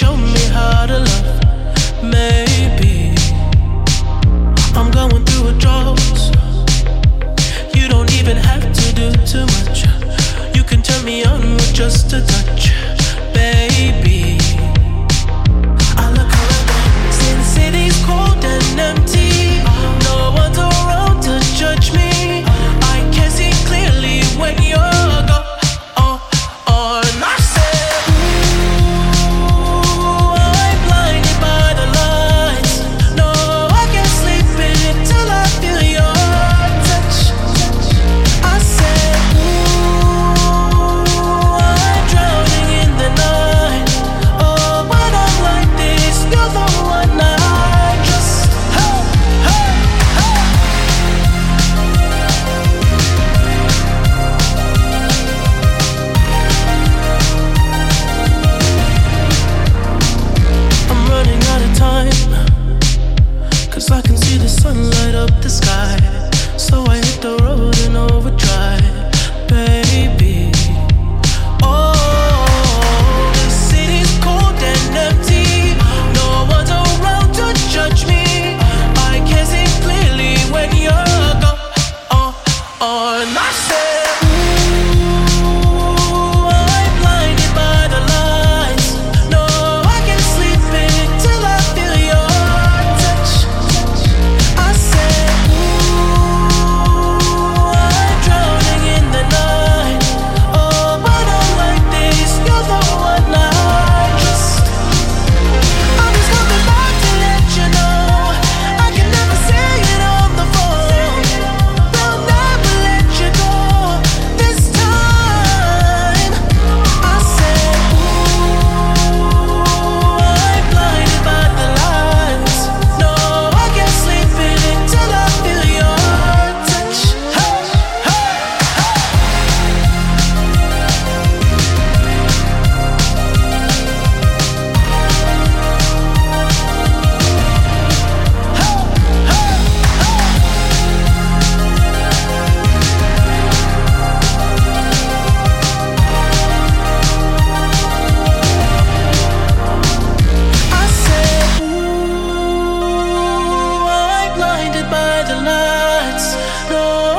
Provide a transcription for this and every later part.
show me how to love. Maybe I'm going through a drought. You don't even have to do too much. You can turn me on with just a touch. sky.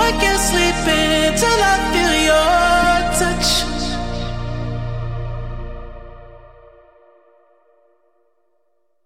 I can't sleep until I